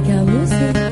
make our music.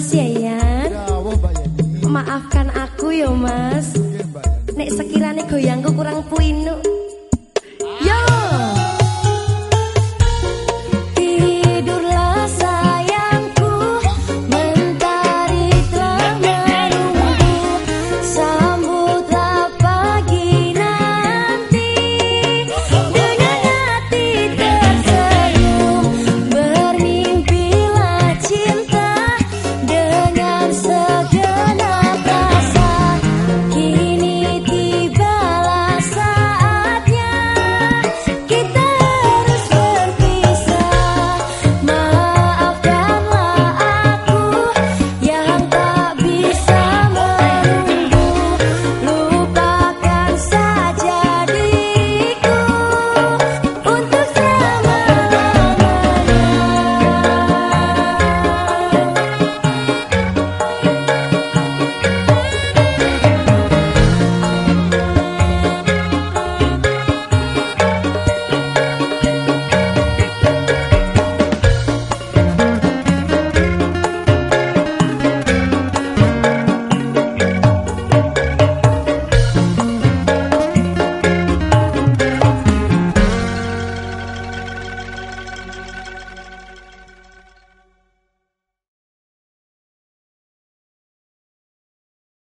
Mas Yayan. Maafkan aku yo Mas. Nek sekiranya goyangku kurang puinu.